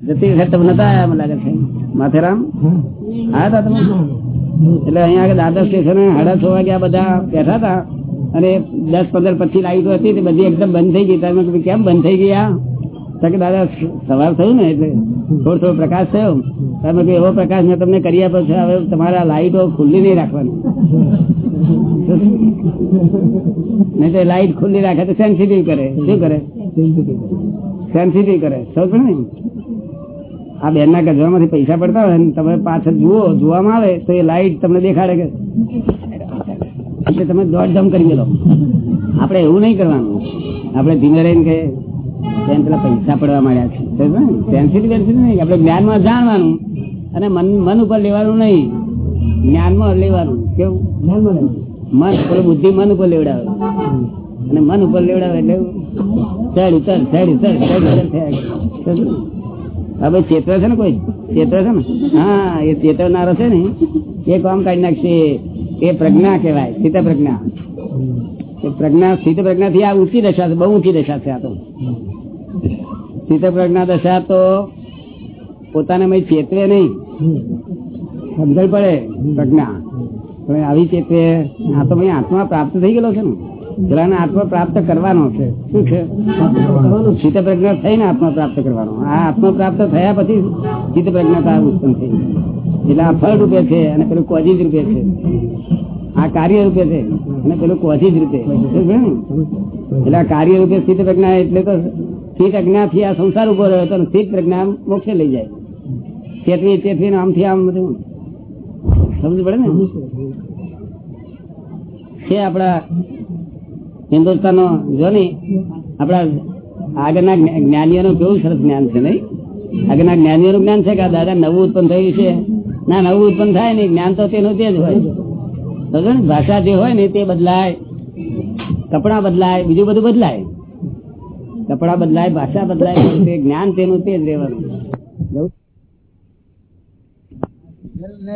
જતી વખત તમે નતા આયા મને લાગે છે? માથેરામ આયા હતા તમે? એટલે અહીંયા આગળ દાદર સ્ટેશન સાડા છ વાગ્યા બધા બેઠા હતા અને દસ પંદર પચીસ લાઈટો હતી તે બધી એકદમ બંધ થઈ ગઈ. તમે કેમ બંધ થઈ ગયા? કે દાદા સવાર થયું ને એટલે થોડો થોડો પ્રકાશ થયો. તમે એવો પ્રકાશ મેં તમને કરી આપ્યો છે હવે તમારા લાઈટો ખુલ્લી નહીં રાખવાની. નહીં તો લાઈટ ખુલ્લી રાખે તો સેન્સિટિવ કરે. શું કરે? સેન્સિટિવ કરે. સમજ ને? આ બેન ના ગજવામાંથી પૈસા પડતા હોય ને તમે પાછળ જુઓ જોવામાં આવે તો એ લાઈટ તમને દેખાડે કે એટલે તમે દોડધામ કરી ગયેલો. આપણે એવું નહીં કરવાનું. આપણે ધીમે રહીને કે બેન પેલા પૈસા પડવા માંડ્યા છે. પેન્સિલ પેન્સિલ નહીં આપણે જ્ઞાનમાં જાણવાનું અને મન મન ઉપર લેવાનું નહીં. જ્ઞાનમાં લેવાનું. કેવું? જ્ઞાનમાં લેવાનું. મન પેલું બુદ્ધિ મન ઉપર લેવડાવે. અને મન ઉપર લેવડાવે એટલે ચડ ઉતર ચડ ઉતર ચડ ઉતર થયા. હવે ચેતવે છે ને કોઈ? ચેતવે છે ને? હા, એ ચેતવનારો છે ને. એ કામ કાઢી નાખશે. એ પ્રજ્ઞા કહેવાય, સ્થિત પ્રજ્ઞા. એ પ્રજ્ઞા, સ્થિત પ્રજ્ઞા થી આ ઊંચી દશા છે, બહુ ઊંચી દશા છે આ તો. સ્થિત પ્રજ્ઞા દશા તો પોતાને ચેતવે નહીં. સમજણ પડે, પ્રજ્ઞા. પણ આવી ચેતવે આ તો આત્મા પ્રાપ્ત થઈ ગયેલો છે ને. પેલાને આત્મા પ્રાપ્ત કરવાનો છે. શું છે? ચિત્ત પ્રજ્ઞા થઈને આત્મા પ્રાપ્ત કરવાનો. આ આત્મા પ્રાપ્ત થયા પછી ચિત્ત પ્રજ્ઞતા ઉત્પન્ન થઈ એટલે આ ફળ રૂપે છે અને પેલું કોજીજ રૂપે છે. આ કાર્ય રૂપે છે અને પેલું કોજીજ રૂપે. એટલે કાર્ય રૂપે સ્થિત પ્રજ્ઞા એટલે તો સ્થિત અજ્ઞા થી આ સંસાર ઊભો રહ્યો તો સ્થિત પ્રજ્ઞા મોક્ષે લઈ જાય. ચેતવી ચેતવી આમથી આમ બધું. સમજ પડે ને? છે આપણા હિન્દુસ્તાન નો જો ને આપડા આગળના જ્ઞાનીઓનું કેવું સરસ જ્ઞાન છે નહીં? આગળના જ્ઞાનીઓનું જ્ઞાન છે કે દાદા નવું ઉત્પન્ન થયું છે? ના નવું ઉત્પન્ન થાય નહીં જ્ઞાન તો તેનું તે જ હોય. ભાષા જે હોય ને તે બદલાય કપડા બદલાય બીજું બધું બદલાય. કપડા બદલાય ભાષા બદલાય તે જ્ઞાન તેનું તે જ રહેવાનું.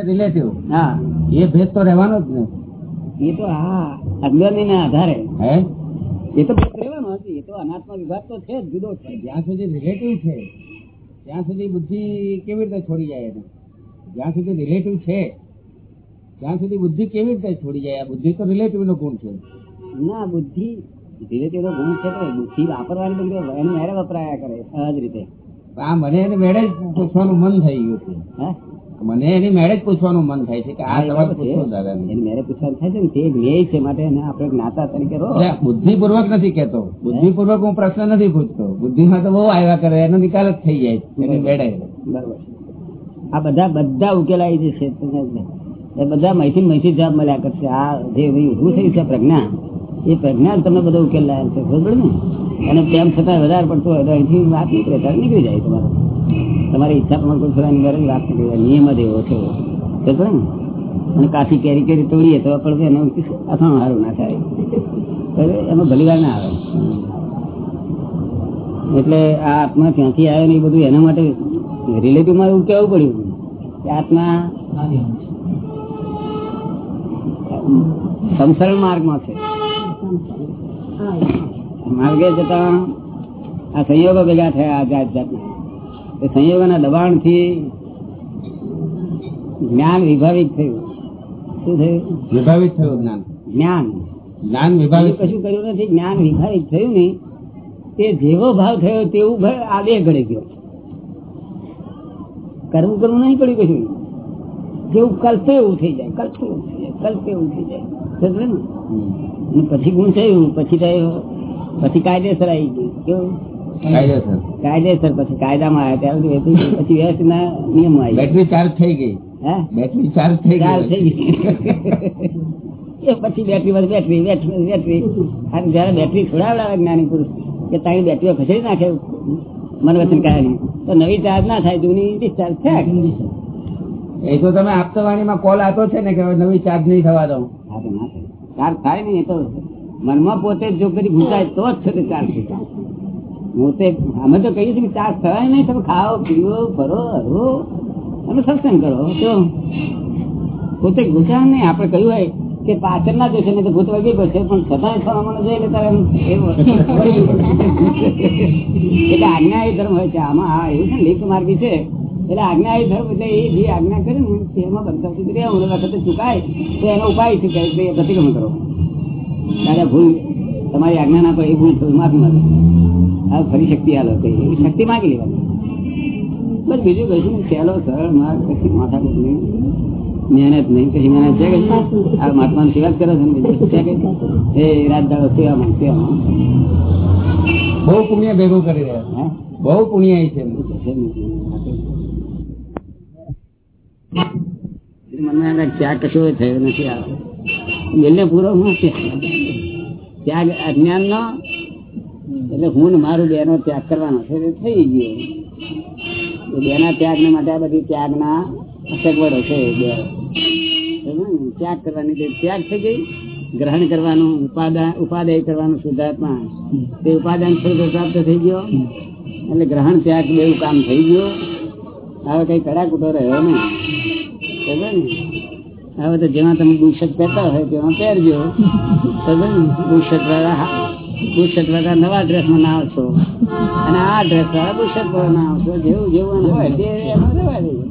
રિલેટિવ હા. એ ભેદ તો રહેવાનો જ ને. એ તો હા. અજ્ઞાની ના આધારે એ તો ભેદ હતી એ તો અનાત્મા વિભાગ તો છે જુદો છે. જ્યાં સુધી રિલેટિવ છે ત્યાં સુધી બુદ્ધિ કેવી રીતે છોડી જાય એને? જ્યાં સુધી રિલેટિવ છે ત્યાં સુધી બુદ્ધિ કેવી રીતે છોડી જાય? આ બુદ્ધિ તો રિલેટિવ નો ગુણ છે. ના બુદ્ધિ ધીરે ધીરે ગુણ છે તો બુદ્ધિ વાપરવાની બધી એને મેરે વપરાયા કરે સહજ રીતે. આ મને એને મેળે પૂછવાનું મન થઈ ગયું છે. હે? મને એની મેળે જ પૂછવાનું મન થાય છે કે આ સવાલ પૂછો દાદા એની મેરે પૂછવાનું થાય છે ને તે જ્ઞેય છે માટે એને આપણે જ્ઞાતા તરીકે રહો બુદ્ધિપૂર્વક નથી કેતો બુદ્ધિપૂર્વક હું પ્રશ્ન નથી પૂછતો. બુદ્ધિમાં તો બહુ આવ્યા કરે એનો નિકાલ જ થઈ જાય એની મેળે. બરોબર. આ બધા બધા ઉકેલાઈ જશે એ બધા માહિતી માહિતી જવાબ મળ્યા કરશે. આ જે ઊભું થયું છે પ્રજ્ઞા? એ પ્રજ્ઞા તમે તમને બધો ઉકેલ લાયા છે. ખબર ને? અને તેમ છતાં વધારે પડતો હોય તો અહીંથી વાત નીકળે ત્યારે નીકળી જાય તમારે. તમારી ઈચ્છા પ્રમાણે કોઈ ઘરે વાત નીકળી જાય, નિયમ જ એવો છે. અને કાફી કેરી કેરી તોડીએ તો પણ એનો અથાણું સારું ના થાય? એમાં ભલી ના આવે. એટલે આ આત્મા ક્યાંથી આવ્યો ને એ બધું એના માટે રિલેટિવમાં એવું કેવું પડ્યું. કે આત્મા સંસરણ માર્ગમાં છે. માર્ગે જતા આ સંયોગો ભેગા થયા આ જાત જાતના. એ સંયોગોના દબાણથી જ્ઞાન વિભાવિત થયું. શું થયું? વિભાવિત થયું જ્ઞાન. જ્ઞાન. જ્ઞાન વિભાવિત કશું કર્યું નથી જ્ઞાન વિભાવિત થયું નહીં. તે જેવો ભાવ થયો તેવું આ બે ઘડે ગયો. કરવું કરવું નહીં પડ્યું કશું. જેવું કલ્પે એવું થઈ જાય કલ્પે એવું થઈ જાય કલ્પે એવું થઈ જાય. ને પછી ગુણ થયું પછી થયું પછી કાયદેસર આવી ગયું. કેવું? કાયદેસર. પછી કાયદામાં આવ્યા ત્યારે પછી વ્યસ્ત ના નિયમ આવી બેટરી ચાર્જ થઈ ગઈ. હે? બેટરી ચાર્જ થઈ ગઈ. એ પછી બેટરી બસ બેટરી બેટરી બેટરી અને જયારે બેટરી છોડાવડાવે જ્ઞાની પુરુષ કે તારી બેટરીઓ ખસેડી નાખે મન વચન કાયાની તો નવી ચાર્જ ના થાય જૂની ડિસ્ચાર્જ થાય એ તો તમે આપતાવાણીમાં કોલ આપો છે ને કે નવી ચાર્જ નહીં થવા દઉં. હા તો ના થાય. ચાર્જ થાય નહીં એ તો મનમાં પોતે જ કદી ઘૂંચાય તો જ છે ચાર થાય પોતે અમે તો કહીએ છીએ કે ચાર થવાય નહીં, તમે ખાઓ પીવો ફરો, હરો. અને સત્સંગ કરો તો. પોતે ઘૂંચાય નહીં. આપણે કહ્યું હોય કે પાછળ ના જશે, નહીં તો ભૂત વગી પડશે. પણ છતાં છોડામાં જોઈએ એટલે તારે એટલે આજ્ઞા એ ધર્મ હોય છે. આમાં હા એવું છે ને લીક માર્ગી છે. એટલે આજ્ઞા એ ધર્મ એટલે એ જે આજ્ઞા કરે ને, એમાં બધા સુધી રહ્યા. વખતે ચુકાય, તો એનો ઉપાય ચુકાય એટલે એ પ્રતિક્રમ કરો. દાદા ભૂલ. તમારી આજ્ઞા ના પડે એ ભૂલ થયું માફી માંગે. હવે ફરી શક્તિ હાલો એવી શક્તિ માંગી લેવાની. બસ બીજું કશું સહેલો સરળ માર્ગ કશી માથા નહીં. મહેનત નહીં કશી મહેનત છે કશું આ મહાત્મા સેવા જ કરે છે ને એ રાત દાડો સેવામાં સેવામાં. બહુ પુણ્ય ભેગું કરી રહ્યા બહુ પુણ્ય છે. મને ક્યાં કશું થયું નથી આવે દિલને પૂરો હું ત્યાગ અજ્ઞાન નો એટલે હું મારું બેનો ત્યાગ કરવાનો છે થઈ ગયો. બેના ત્યાગ ને માટે આ બધી ત્યાગ ના સગવડો છે ત્યાગ કરવાની ત્યાગ થઈ ગઈ, ગ્રહણ કરવાનું ઉપાદાન ઉપાદાય કરવાનું શુદ્ધાત્મા. તે ઉપાદાન સ્વરૂપે પ્રાપ્ત થઈ ગયો. એટલે ગ્રહણ ત્યાગ બેવું કામ થઈ ગયું. હવે કઈ કડાકૂટો રહ્યો નહીં. ને? હવે તો જેમાં તમે બુશર્ટ પહેરતા હોય તેમાં પહેરજો. બુશર્ટ વાળા બુશર્ટ વાળા નવા ડ્રેસમાં ના આવશો. અને આ ડ્રેસ વાળા બુશર્ટ વાળા ના આવશો. જેવું જેવું હોય તે એમાં રહેવા દેજો.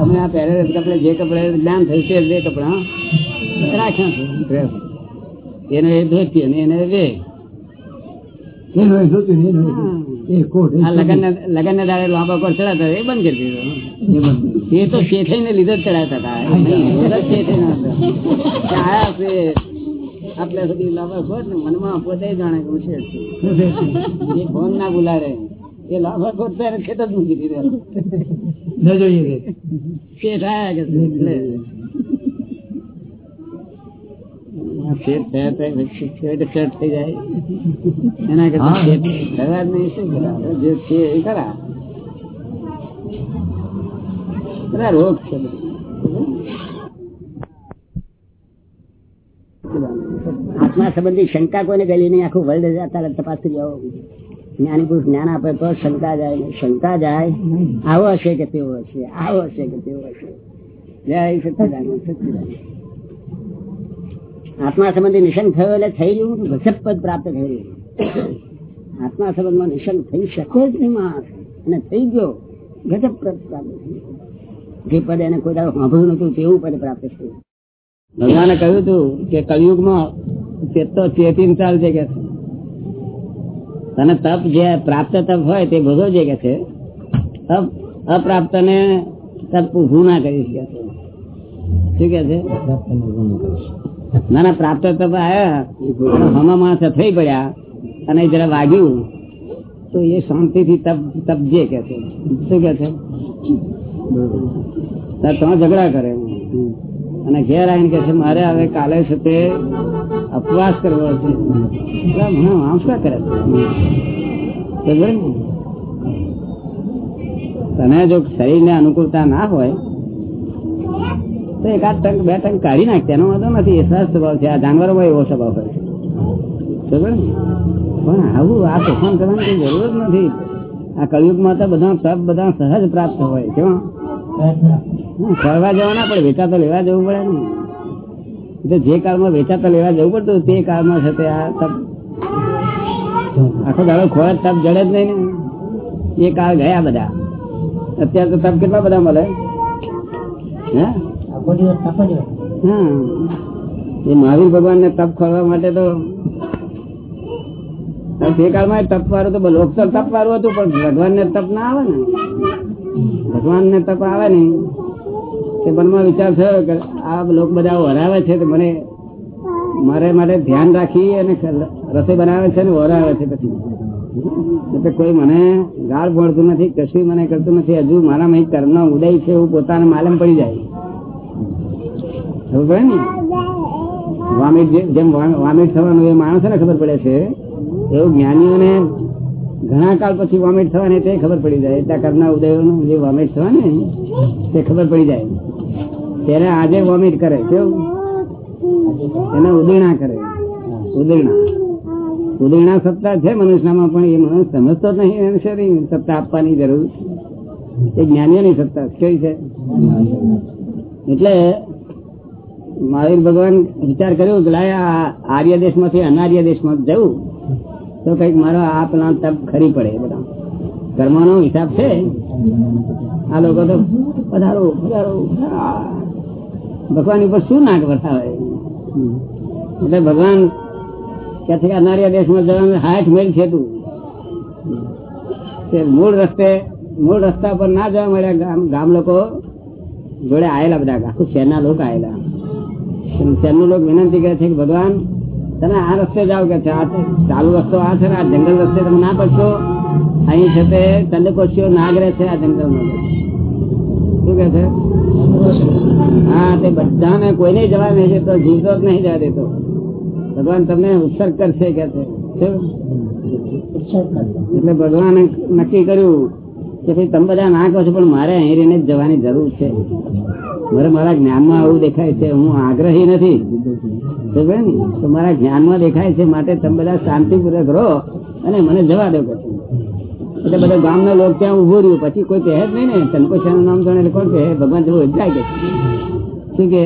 અમે આ પહેરે કપડે જે કપડે જ્ઞાન થયું છે બે કપડા રાખ્યા છે ડ્રેસ એને એ ધોતી અને એને વે આ લગન ના દાડે લાંબા પર ચડાતા એ બંધ કરી દીધો. એ તો શેઠાઈ ને લીધે ચડાતા હતા. આપણે સુધી લાંબા ખોટ ને મનમાં પોતે જાણે કે છું. એ ફોન ના બોલાડે એ લાંબા ખોટ ત્યારે ખેત જ મૂકી જોઈએ શેઠ આયા કે શેઠ થયા તો શેઠ શેઠ થઈ જાય. એના કરતા શેઠ થવા જ નહીં શું કરા જે છે એ કરા બધા રોગ છે આત્મા સંબંધી શંકા કોઈને ગયેલી નહીં. આખું વર્લ્ડ જતા તપાસ કરી આવો. જ્ઞાની પુરુષ જ્ઞાન આપે તો શંકા જાય. શંકા જાય. આવો હશે કે તેવો હશે. આવો હશે કે તેવો હશે. જય સચ્ચિદાનંદ સચ્ચિદાનંદ આત્મા સંબંધી નિશન થયો એટલે થઈ રહ્યું ગજબ પદ પ્રાપ્ત થઈ રહ્યું આત્મા સંબંધમાં નિશન થઈ શકે જ નહીં માણસ. અને થઈ ગયો. ગજબ પ્રાપ્ત જે પદ એને કોઈ દાડો સાંભળ્યું નતું તેવું પદ પ્રાપ્ત થયું. ભગવાને કહ્યું હતું કે કલયુગમાં ચેતો ચેતીને ચાલશે કે. તને તપ જે પ્રાપ્ત તપ હોય તે ભોગવજે કે છે. અપ્રાપ્ત ને તપ ઊભું ના કરીશ કે છે? શું કે છે ના ના, પ્રાપ્ત આયા અને હમા માણસ થઈ પડ્યા અને જરા વાગ્યું. તો એ શાંતિથી તપ તપજે કે છે. શું કે છે? ત્રણ ઝઘડા કરે. અને ઘેર આવીને કે છે, મારે હવે કાલે તે અપવાસ કરવો છે. મને શું કરે ને? તને જો શરીરને અનુકૂળતા ના હોય તો એકાદ ટંક, બે ટંક કાઢી નાખ તેનો વાંધો નથી. સહજ સ્વભાવ છે. આ જાનવરોમાં એવો સ્વભાવ હોય છે. પણ આવું આ તોફાન કરવાની જરૂર જ નથી. આ કળિયુગમાં તો બધા તપ બધા સહજ પ્રાપ્ત હોય. કેવા ફરવા જવાના પણ વેચાતો લેવા જવું પડે ને. જે કાળમાં વેચાતો લેવા જવું પડતું તે કાળમાં છે તે આ તપ આખો દાડો ખોરાક તપ જડે જ નહીં ને. એ કાળ ગયા બધા. અત્યારે તો તપ કેટલા બધા મળે? હે? એ મહાવીર ભગવાન ને તપ ખોલવા માટે તો તે કાળમાં તપ વાળું તો લોક તપ વાળું હતું, પણ ભગવાન ને તપ ના આવે ને. ભગવાન ને તપ આવે ને, તે મનમાં વિચાર થયો કે આ લોક બધા વરાવે છે મને મારે માટે ધ્યાન રાખી અને રસોઈ બનાવે છે ને વરાવે છે પછી. એટલે કોઈ મને ગાળ ભણતું નથી, કશું મને કરતું નથી. હજુ મારા કર્મ ઉદય છે, એવું પોતાને માલમ પડી જાય. ખબર પડે વામિટ થવાનું એ માણસોને ખબર પડે છે. એવું જ્ઞાનીઓને ઘણા કાળ પછી વોમિટ થવાની તે ખબર પડી જાય. એટલા કરના ઉદયોનું જે વોમિટ થવાની તે ખબર પડી જાય. ત્યારે આજે વોમિટ કરે કેવું એને ઉદીણા કરે. ઉદીણા ઉદીણા સત્તા છે મનુષ્યમાં, પણ એ મનુષ્ય સમજતો જ નહીં. એને શેની સત્તા આપવાની જરૂર? એ જ્ઞાનીઓની સત્તા. કેવી છે? એટલે મહાવીર ભગવાન વિચાર કર્યો કે લાય આર્ય દેશમાંથી અનાર્ય દેશમાં જવું, તો કંઈક મારો આ પ્લાન તપ ખરી પડે બધા. કર્મનો હિસાબ છે. આ લોકો તો પધારો પધારો ભગવાન ઉપર શું નાક વરસાવે? એટલે ભગવાન કે છે અનાર્ય દેશમાં જવાનું? હાથ મેલ છે તું મૂળ રસ્તે, મૂળ રસ્તા પર ના જવા મળ્યા ગામ લોકો જોડે આયેલા બધા, આખું શહેરના લોકો આયેલા. શહેરનું લોકો વિનંતી કરે છે કે ભગવાન, તમે આ રસ્તે જાઓ કે આ ચાલુ રસ્તો આ છે આ જંગલ રસ્તે તમે ના પડશો. અહીં છે તે ચંદ્રકોશીઓ નાગ છે, આ જંગલમાં શું કે છે? હા, તે બધાને કોઈને જવા નહીં દેતો, જીવતો જ નહીં જવા દેતો. ભગવાન તમને ઉત્સર્ગ કરશે કે છે. એટલે ભગવાને નક્કી કર્યું કે ભાઈ, તમે બધા ના કહો છો, પણ મારે અહીં રહીને જવાની જરૂર છે. મારે મારા જ્ઞાનમાં આવું દેખાય છે હું આગ્રહી નથી. તો મારા જ્ઞાનમાં દેખાય છે માટે તમે બધા શાંતિપૂર્વક રહો અને મને જવા દો એટલે બધા ગામના લોકો ત્યાં ઊભો રહ્યું. પછી કોઈ કહે જ નહીં ને ચંપોશાનું નામ જાણે કોણ કહે? ભગવાન જેવું જાય કે શું કે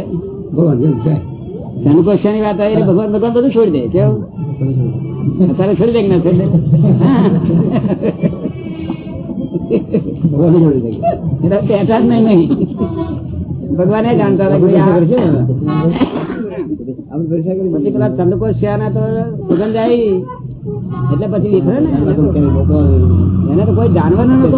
ચંપોશાની વાત આવી ભગવાન ભગવાન બધું છોડી દે. કેવું? અત્યારે છોડી દે કે ના છોડી દે? એટલે પેટા જ નહીં નહીં. ભગવાન એ જાણતા પછી પેલા ચંદ્રકોશિયા તો સુગંધ આવી. એટલે પછી વિફરે ને? એને તો કોઈ જાનવર નતો